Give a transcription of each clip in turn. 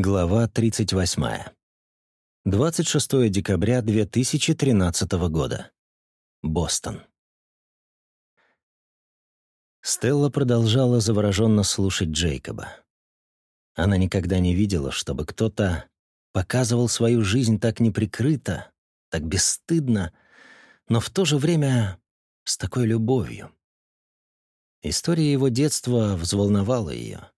Глава 38. 26 декабря 2013 года. Бостон. Стелла продолжала завороженно слушать Джейкоба. Она никогда не видела, чтобы кто-то показывал свою жизнь так неприкрыто, так бесстыдно, но в то же время с такой любовью. История его детства взволновала ее.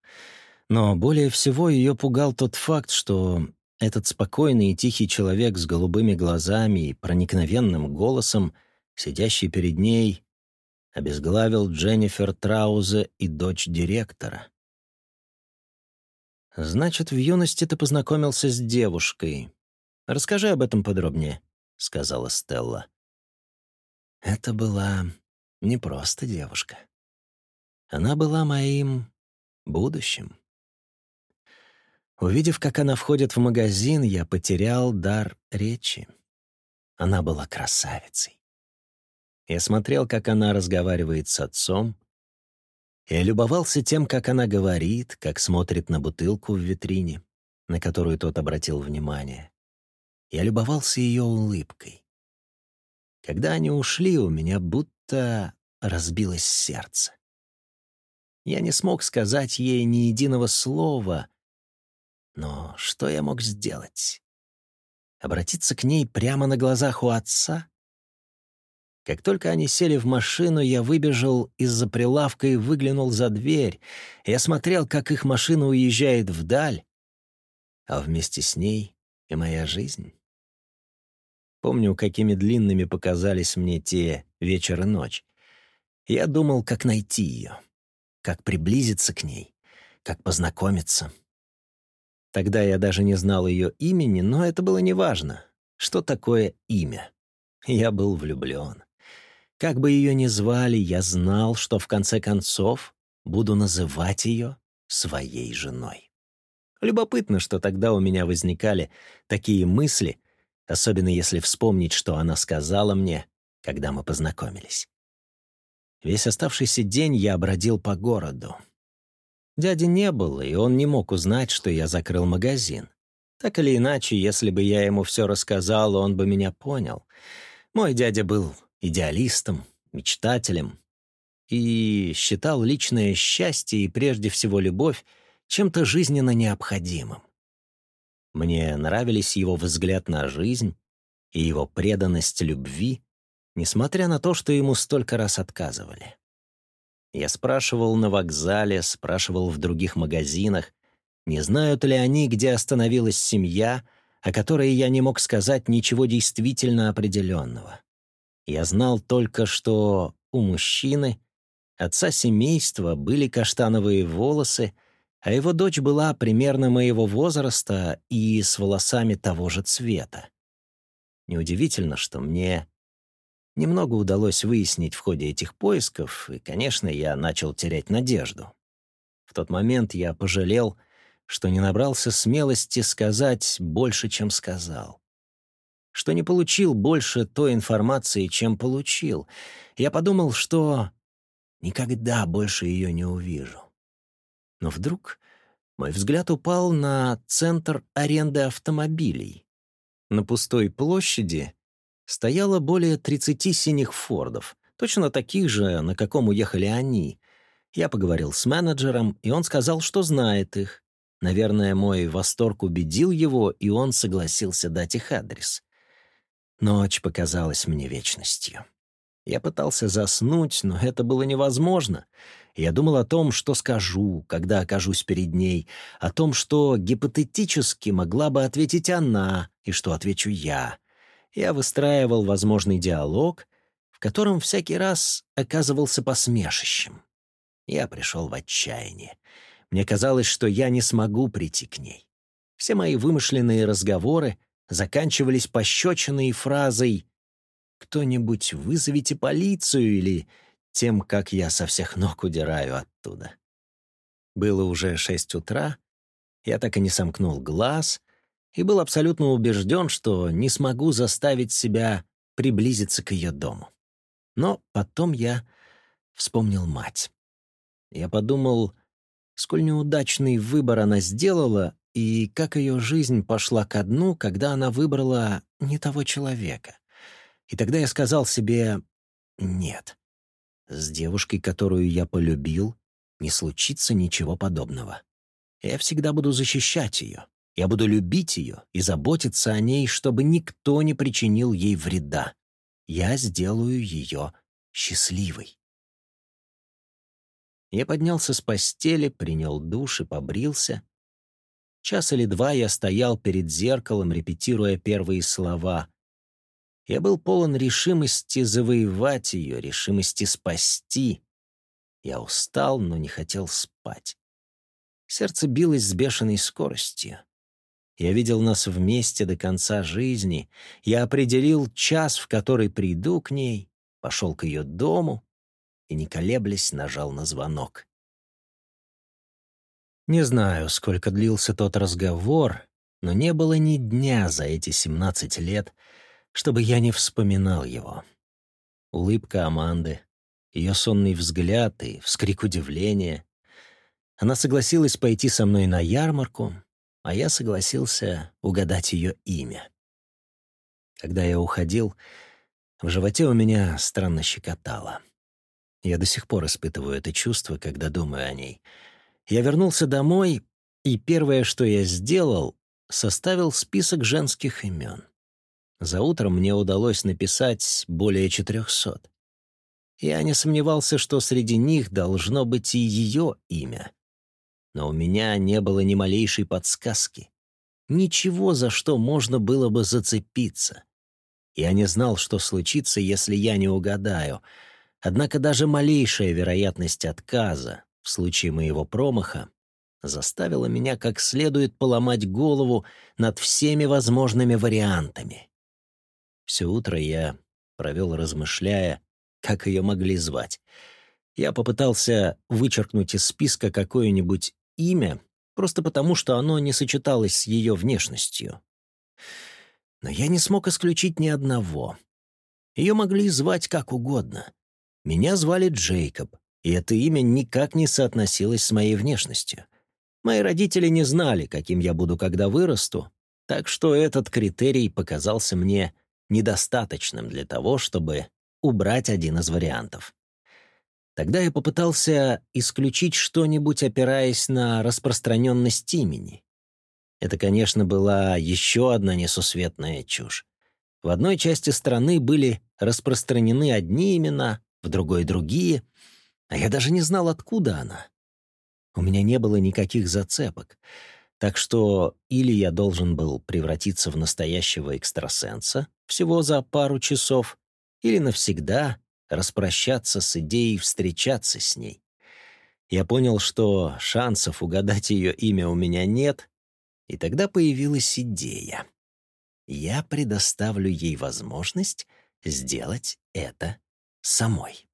Но более всего ее пугал тот факт, что этот спокойный и тихий человек с голубыми глазами и проникновенным голосом, сидящий перед ней, обезглавил Дженнифер Траузе и дочь директора. «Значит, в юности ты познакомился с девушкой. Расскажи об этом подробнее», — сказала Стелла. Это была не просто девушка. Она была моим будущим. Увидев, как она входит в магазин, я потерял дар речи. Она была красавицей. Я смотрел, как она разговаривает с отцом. Я любовался тем, как она говорит, как смотрит на бутылку в витрине, на которую тот обратил внимание. Я любовался ее улыбкой. Когда они ушли, у меня будто разбилось сердце. Я не смог сказать ей ни единого слова — но что я мог сделать? Обратиться к ней прямо на глазах у отца? Как только они сели в машину, я выбежал из-за прилавка и выглянул за дверь. Я смотрел, как их машина уезжает вдаль, а вместе с ней и моя жизнь. Помню, какими длинными показались мне те вечер и ночь. Я думал, как найти ее, как приблизиться к ней, как познакомиться. Тогда я даже не знал ее имени, но это было неважно. Что такое имя? Я был влюблен. Как бы ее ни звали, я знал, что в конце концов буду называть ее своей женой. Любопытно, что тогда у меня возникали такие мысли, особенно если вспомнить, что она сказала мне, когда мы познакомились. Весь оставшийся день я бродил по городу. Дяди не было, и он не мог узнать, что я закрыл магазин. Так или иначе, если бы я ему все рассказал, он бы меня понял. Мой дядя был идеалистом, мечтателем и считал личное счастье и прежде всего любовь чем-то жизненно необходимым. Мне нравились его взгляд на жизнь и его преданность любви, несмотря на то, что ему столько раз отказывали. Я спрашивал на вокзале, спрашивал в других магазинах, не знают ли они, где остановилась семья, о которой я не мог сказать ничего действительно определенного. Я знал только, что у мужчины, отца семейства, были каштановые волосы, а его дочь была примерно моего возраста и с волосами того же цвета. Неудивительно, что мне Немного удалось выяснить в ходе этих поисков, и, конечно, я начал терять надежду. В тот момент я пожалел, что не набрался смелости сказать больше, чем сказал. Что не получил больше той информации, чем получил. Я подумал, что никогда больше ее не увижу. Но вдруг мой взгляд упал на центр аренды автомобилей. На пустой площади стояло более 30 синих фордов, точно таких же, на каком уехали они. Я поговорил с менеджером, и он сказал, что знает их. Наверное, мой восторг убедил его, и он согласился дать их адрес. Ночь показалась мне вечностью. Я пытался заснуть, но это было невозможно. Я думал о том, что скажу, когда окажусь перед ней, о том, что гипотетически могла бы ответить она, и что отвечу я — я выстраивал возможный диалог, в котором всякий раз оказывался посмешищем. Я пришел в отчаяние. Мне казалось, что я не смогу прийти к ней. Все мои вымышленные разговоры заканчивались пощечиной фразой «Кто-нибудь вызовите полицию» или тем, как я со всех ног удираю оттуда. Было уже шесть утра, я так и не сомкнул глаз, и был абсолютно убежден, что не смогу заставить себя приблизиться к ее дому. Но потом я вспомнил мать. Я подумал, сколь неудачный выбор она сделала, и как ее жизнь пошла ко дну, когда она выбрала не того человека. И тогда я сказал себе «нет». С девушкой, которую я полюбил, не случится ничего подобного. Я всегда буду защищать ее. Я буду любить ее и заботиться о ней, чтобы никто не причинил ей вреда. Я сделаю ее счастливой. Я поднялся с постели, принял душ и побрился. Час или два я стоял перед зеркалом, репетируя первые слова. Я был полон решимости завоевать ее, решимости спасти. Я устал, но не хотел спать. Сердце билось с бешеной скоростью. Я видел нас вместе до конца жизни. Я определил час, в который приду к ней, пошел к ее дому и, не колеблясь, нажал на звонок. Не знаю, сколько длился тот разговор, но не было ни дня за эти семнадцать лет, чтобы я не вспоминал его. Улыбка Аманды, ее сонный взгляд и вскрик удивления. Она согласилась пойти со мной на ярмарку, а я согласился угадать ее имя. Когда я уходил, в животе у меня странно щекотало. Я до сих пор испытываю это чувство, когда думаю о ней. Я вернулся домой, и первое, что я сделал, составил список женских имен. За утром мне удалось написать более четырехсот. Я не сомневался, что среди них должно быть и ее имя. Но у меня не было ни малейшей подсказки. Ничего, за что можно было бы зацепиться. Я не знал, что случится, если я не угадаю. Однако даже малейшая вероятность отказа в случае моего промаха заставила меня как следует поломать голову над всеми возможными вариантами. Все утро я провел, размышляя, как ее могли звать. Я попытался вычеркнуть из списка какое-нибудь имя, просто потому, что оно не сочеталось с ее внешностью. Но я не смог исключить ни одного. Ее могли звать как угодно. Меня звали Джейкоб, и это имя никак не соотносилось с моей внешностью. Мои родители не знали, каким я буду, когда вырасту, так что этот критерий показался мне недостаточным для того, чтобы убрать один из вариантов. Тогда я попытался исключить что-нибудь, опираясь на распространенность имени. Это, конечно, была еще одна несусветная чушь. В одной части страны были распространены одни имена, в другой — другие, а я даже не знал, откуда она. У меня не было никаких зацепок, так что или я должен был превратиться в настоящего экстрасенса всего за пару часов, или навсегда распрощаться с идеей встречаться с ней. Я понял, что шансов угадать ее имя у меня нет, и тогда появилась идея. Я предоставлю ей возможность сделать это самой.